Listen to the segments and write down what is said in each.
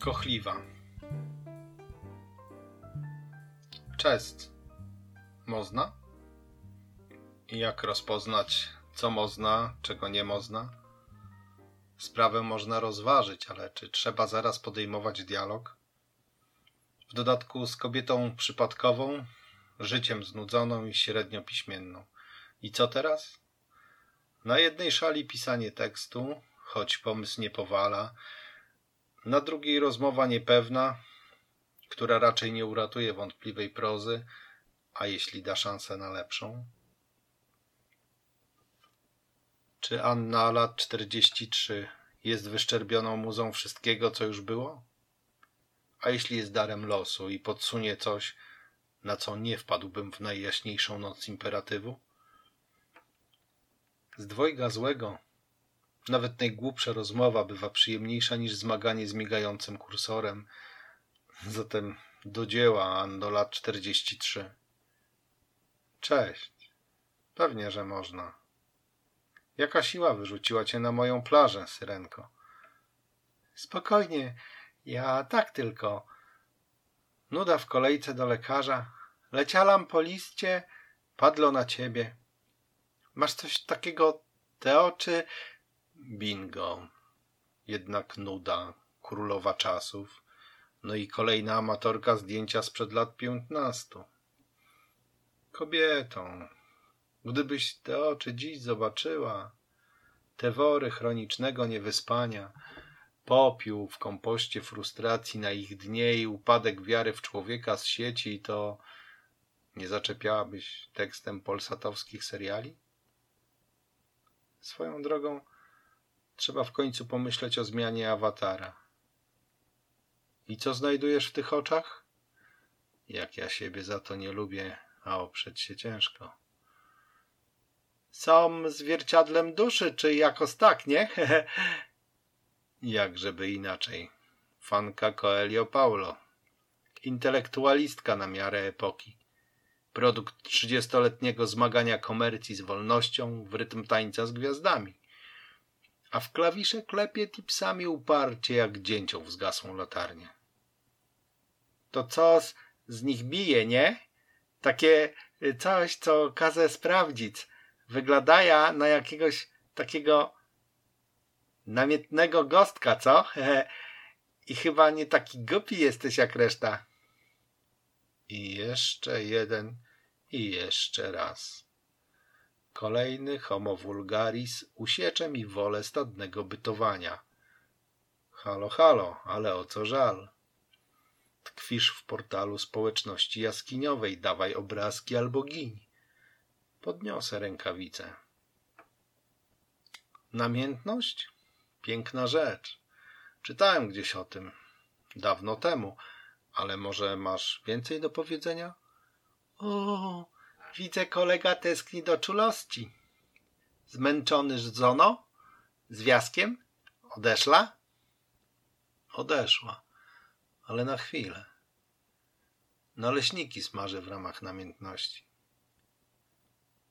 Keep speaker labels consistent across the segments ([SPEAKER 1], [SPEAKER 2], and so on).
[SPEAKER 1] Kochliwa. Cześć. Można? Jak rozpoznać, co można, czego nie można? Sprawę można rozważyć, ale czy trzeba zaraz podejmować dialog? W dodatku z kobietą przypadkową, życiem znudzoną i średnio piśmienną. I co teraz? Na jednej szali pisanie tekstu, choć pomysł nie powala, na drugiej rozmowa niepewna, która raczej nie uratuje wątpliwej prozy, a jeśli da szansę na lepszą? Czy Anna lat 43 jest wyszczerbioną muzą wszystkiego, co już było? A jeśli jest darem losu i podsunie coś, na co nie wpadłbym w najjaśniejszą noc imperatywu? Z dwojga złego nawet najgłupsza rozmowa bywa przyjemniejsza niż zmaganie z migającym kursorem. Zatem do dzieła, Anno lat 43. Cześć. Pewnie, że można. Jaka siła wyrzuciła cię na moją plażę, Syrenko? Spokojnie, ja tak tylko. Nuda w kolejce do lekarza. Lecialam po liście, padło na ciebie. Masz coś takiego, te oczy, Bingo. Jednak nuda, królowa czasów. No i kolejna amatorka zdjęcia sprzed lat piętnastu. Kobietą, gdybyś te oczy dziś zobaczyła, te wory chronicznego niewyspania, popiół w kompoście frustracji na ich dnie i upadek wiary w człowieka z sieci, to nie zaczepiałabyś tekstem polsatowskich seriali? Swoją drogą, Trzeba w końcu pomyśleć o zmianie awatara. I co znajdujesz w tych oczach? Jak ja siebie za to nie lubię, a oprzeć się ciężko. Są zwierciadlem duszy, czy jakoś tak, nie? Jak żeby inaczej. Fanka Coelho Paulo. Intelektualistka na miarę epoki. Produkt trzydziestoletniego zmagania komercji z wolnością w rytm tańca z gwiazdami a w klawisze klepie tipsami uparcie jak dzięcioł w zgasłą latarnię. To co z, z nich bije, nie? Takie y, coś, co kazę sprawdzić. Wyglądaja na jakiegoś takiego namiętnego gostka, co? I chyba nie taki głupi jesteś jak reszta. I jeszcze jeden, i jeszcze raz. Kolejny homo vulgaris usiecze mi wolę stadnego bytowania. Halo, halo, ale o co żal? Tkwisz w portalu społeczności jaskiniowej, dawaj obrazki albo giń. Podniosę rękawice. Namiętność? Piękna rzecz. Czytałem gdzieś o tym. Dawno temu. Ale może masz więcej do powiedzenia? O, Widzę, kolega tęskni do czulości. Zmęczony żono? Związkiem? Odeszła? Odeszła, ale na chwilę. Naleśniki smażę w ramach namiętności.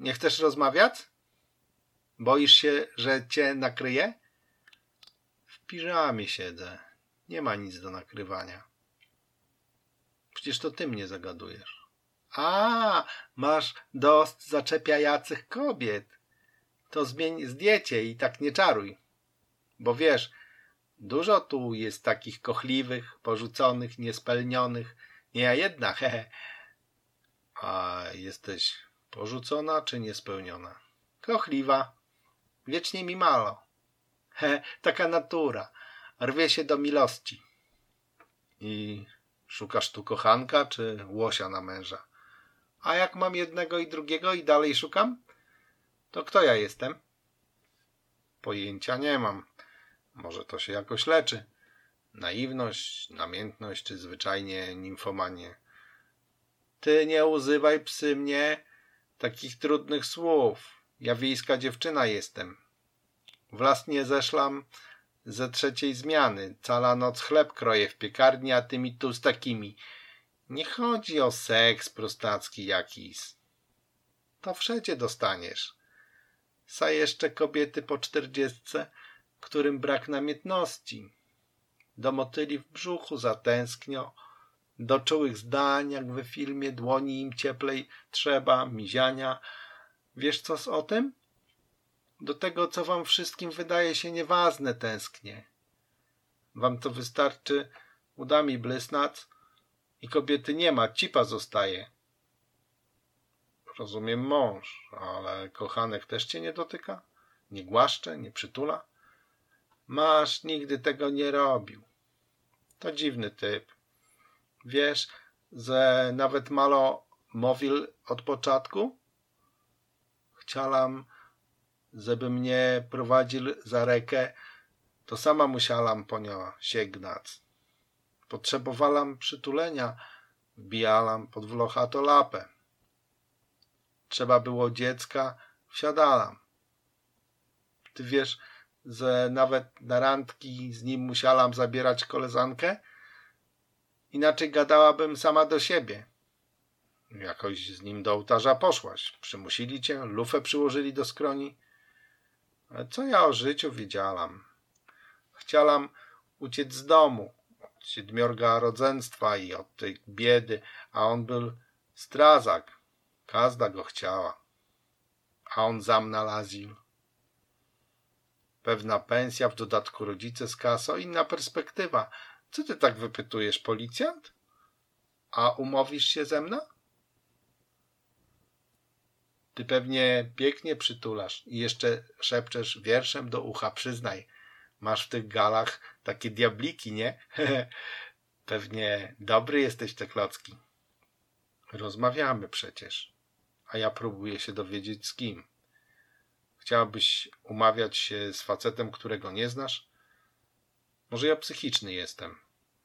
[SPEAKER 1] Nie chcesz rozmawiać? Boisz się, że cię nakryje? W piżamie siedzę. Nie ma nic do nakrywania. Przecież to ty mnie zagadujesz. A, masz dost zaczepiających kobiet. To zmień zdjęcie i tak nie czaruj. Bo wiesz, dużo tu jest takich kochliwych, porzuconych, niespełnionych. Nie ja jedna, hehe. A jesteś porzucona czy niespełniona? Kochliwa. Wiecznie mi malo. He, taka natura. Rwie się do miłości. I szukasz tu kochanka czy łosia na męża? A jak mam jednego i drugiego i dalej szukam? To kto ja jestem? Pojęcia nie mam. Może to się jakoś leczy. Naiwność, namiętność czy zwyczajnie nimfomanie. Ty nie uzywaj psy mnie takich trudnych słów. Ja wiejska dziewczyna jestem. W las nie zeszłam ze trzeciej zmiany. Cała noc chleb kroję w piekarni, a ty mi tu z takimi nie chodzi o seks prostacki jakiś. To wszędzie dostaniesz. Sa jeszcze kobiety po czterdziestce, którym brak namiętności. do motyli w brzuchu zatęsknią, do czułych zdań, jak we filmie, dłoni im cieplej trzeba, miziania. Wiesz coś o tym? Do tego, co wam wszystkim wydaje się nieważne, tęsknię. Wam to wystarczy udami blysnac i kobiety nie ma, cipa zostaje. Rozumiem mąż, ale kochanek też cię nie dotyka? Nie głaszcze, nie przytula? Masz nigdy tego nie robił. To dziwny typ. Wiesz, że nawet malo mówił od początku? Chciałam, żeby mnie prowadził za rekę, to sama musiałam po nią sięgnąć. Potrzebowałam przytulenia, wbijałam pod wlochato lapę. Trzeba było dziecka, wsiadałam. Ty wiesz, że nawet na randki z nim musiałam zabierać koleżankę? Inaczej gadałabym sama do siebie. Jakoś z nim do ołtarza poszłaś. Przymusili cię, lufę przyłożyli do skroni. Ale co ja o życiu wiedziałam? Chciałam uciec z domu, siedmiorga rodzeństwa i od tej biedy, a on był strazak. Każda go chciała. A on zam nalaził. Pewna pensja, w dodatku rodzice z kaso, inna perspektywa. Co ty tak wypytujesz, policjant? A umówisz się ze mną? Ty pewnie pięknie przytulasz i jeszcze szepczesz wierszem do ucha, przyznaj. Masz w tych galach takie diabliki, nie? pewnie dobry jesteś te klocki. Rozmawiamy przecież, a ja próbuję się dowiedzieć z kim. Chciałabyś umawiać się z facetem, którego nie znasz? Może ja psychiczny jestem.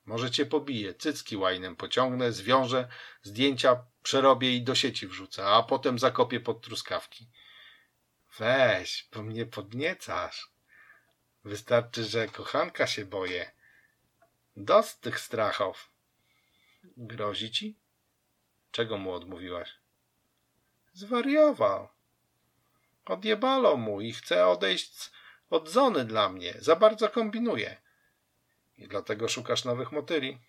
[SPEAKER 1] Może cię pobiję, cycki łajnem pociągnę, zwiążę, zdjęcia przerobię i do sieci wrzucę, a potem zakopię pod truskawki. Weź, bo mnie podniecasz. Wystarczy, że kochanka się boje. Dost tych strachów. Grozi ci? Czego mu odmówiłaś? Zwariował. Odjebalo mu i chce odejść od zony dla mnie. Za bardzo kombinuje. I dlatego szukasz nowych motyli.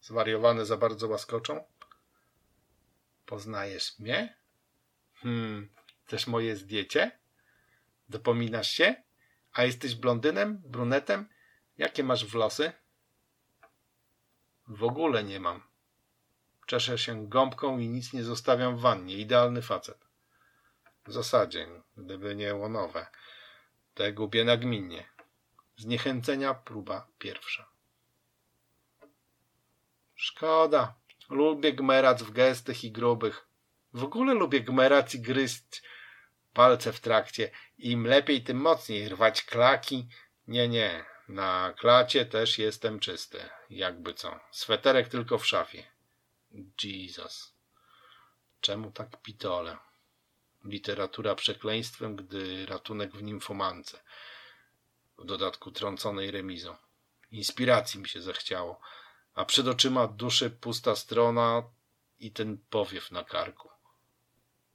[SPEAKER 1] Zwariowane za bardzo łaskoczą? Poznajesz mnie? Hmm, też moje zdjęcie? Dopominasz się? A jesteś blondynem, brunetem? Jakie masz włosy? W ogóle nie mam. Czeszę się gąbką i nic nie zostawiam w wannie. Idealny facet. W zasadzie, gdyby nie łonowe. Te gubię nagminnie. Zniechęcenia próba pierwsza. Szkoda. Lubię gmerać w gestych i grubych. W ogóle lubię gmerać i gryźć palce w trakcie. Im lepiej, tym mocniej. Rwać klaki. Nie, nie. Na klacie też jestem czysty. Jakby co. Sweterek tylko w szafie. Jesus. Czemu tak pitole? Literatura przekleństwem, gdy ratunek w nimfomance. W dodatku trąconej remizą. Inspiracji mi się zachciało, a przed oczyma duszy pusta strona i ten powiew na karku.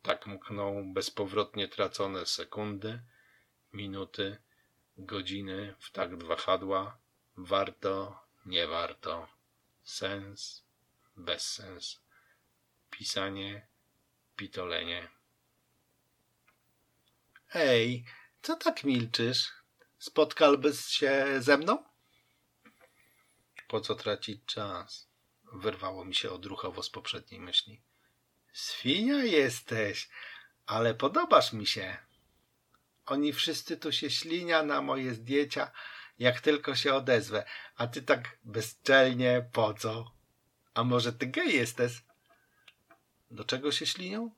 [SPEAKER 1] Tak mkną bezpowrotnie tracone sekundy, minuty, godziny w takt wahadła. Warto, nie warto. Sens, bezsens. Pisanie, pitolenie. Ej, co tak milczysz? Spotkałbyś się ze mną? Po co tracić czas? Wyrwało mi się odruchowo z poprzedniej myśli. Świnia jesteś, ale podobasz mi się. Oni wszyscy tu się ślinia na moje zdjęcia, jak tylko się odezwę, a ty tak bezczelnie po co? A może ty gej jesteś? Do czego się ślinią?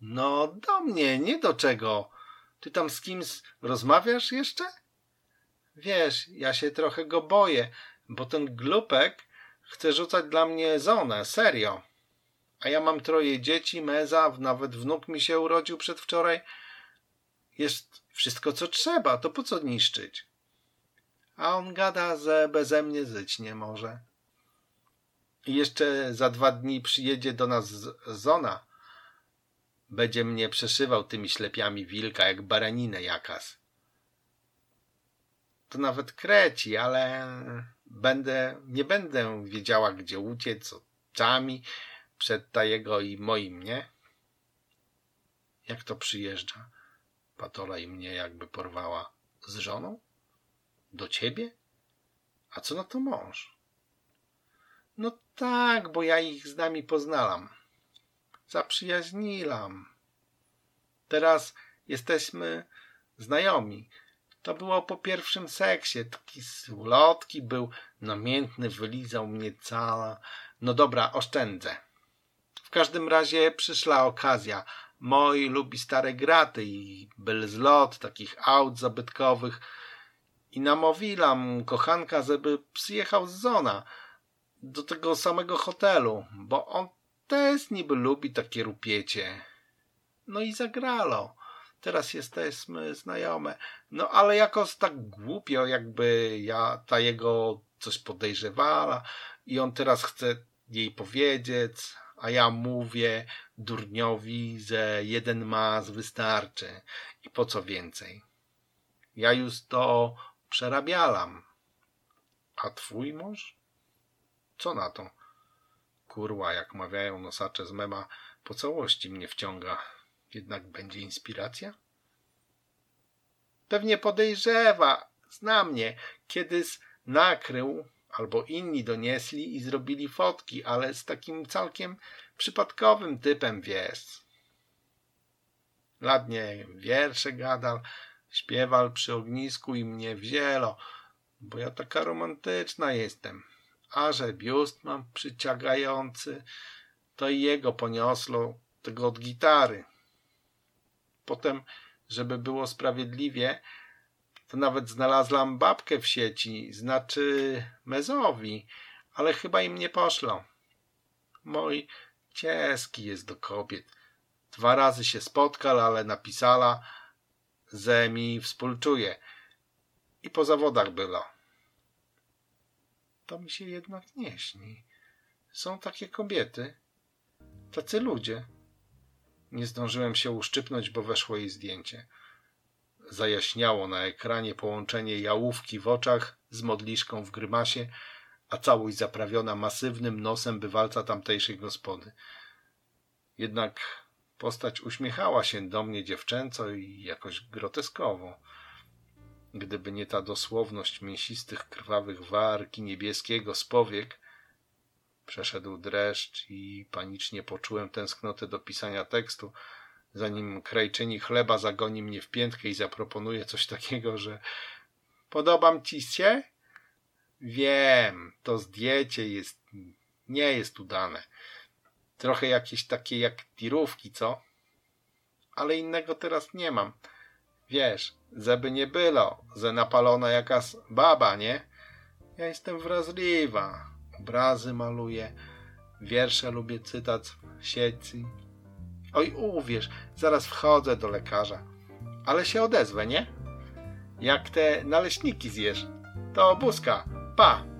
[SPEAKER 1] No, do mnie, nie do czego. Ty tam z kimś rozmawiasz jeszcze? Wiesz, ja się trochę go boję, bo ten glupek chce rzucać dla mnie zonę, serio. A ja mam troje dzieci, meza, nawet wnuk mi się urodził przedwczoraj. Jest wszystko, co trzeba, to po co niszczyć? A on gada, że beze mnie zyć nie może. I jeszcze za dwa dni przyjedzie do nas Zona. Będzie mnie przeszywał tymi ślepiami wilka, jak baraninę jakas. to nawet kreci, ale będę, nie będę wiedziała, gdzie uciec oczami przed ta jego i moim, nie? Jak to przyjeżdża? Patola i mnie jakby porwała z żoną? Do ciebie? A co na to mąż? No tak, bo ja ich z nami poznalam. Zaprzyjaźniłam. Teraz jesteśmy znajomi. To było po pierwszym seksie. Taki słodki był, namiętny, wylizał mnie cała. No dobra, oszczędzę. Każdym razie przyszła okazja. Moi lubi stare graty i był zlot takich aut zabytkowych i namówiłam kochanka, żeby przyjechał z Zona do tego samego hotelu, bo on też niby lubi takie rupiecie. No i zagralo. Teraz jesteśmy znajome. No ale jakoś tak głupio, jakby ja ta jego coś podejrzewała i on teraz chce jej powiedzieć, a ja mówię durniowi, że jeden maz wystarczy i po co więcej. Ja już to przerabialam. A twój mąż? Co na to? Kurła, jak mawiają nosacze z mema, po całości mnie wciąga. Jednak będzie inspiracja? Pewnie podejrzewa, zna mnie, kiedyś nakrył albo inni donieśli i zrobili fotki, ale z takim całkiem przypadkowym typem wiesz. Ladnie wiersze gadał, śpiewal przy ognisku i mnie wzięło, bo ja taka romantyczna jestem. A że biust mam przyciągający, to i jego poniosło tego od gitary. Potem, żeby było sprawiedliwie, to nawet znalazłam babkę w sieci, znaczy Mezowi, ale chyba im nie poszło. Mój cieski jest do kobiet. Dwa razy się spotkał, ale napisała, że mi współczuje. I po zawodach było. To mi się jednak nie śni. Są takie kobiety, tacy ludzie. Nie zdążyłem się uszczypnąć, bo weszło jej zdjęcie. Zajaśniało na ekranie połączenie jałówki w oczach z modliszką w grymasie, a całość zaprawiona masywnym nosem bywalca tamtejszej gospody. Jednak postać uśmiechała się do mnie dziewczęco i jakoś groteskowo. Gdyby nie ta dosłowność mięsistych, krwawych warki niebieskiego z powiek, przeszedł dreszcz i panicznie poczułem tęsknotę do pisania tekstu, zanim krajczyni chleba zagoni mnie w piętkę i zaproponuje coś takiego, że podobam ci się? Wiem, to zdjęcie jest, nie jest udane. Trochę jakieś takie jak tirówki, co? Ale innego teraz nie mam. Wiesz, żeby nie było, że napalona jakaś baba, nie? Ja jestem wrażliwa. Obrazy maluję, wiersze lubię cytać w sieci. Oj, uwierz, zaraz wchodzę do lekarza. Ale się odezwę, nie? Jak te naleśniki zjesz, to obuska. Pa!